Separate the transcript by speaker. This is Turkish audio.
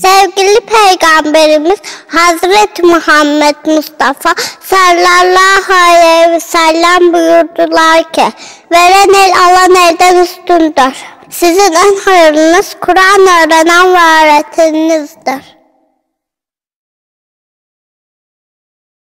Speaker 1: Sevgili Peygamberimiz Hazreti Muhammed Mustafa sallallahu aleyhi ve sellem buyurdular ki veren el alan elden üstündür. Sizin en hayırlınız Kur'an öğrenen ve öğreteninizdir.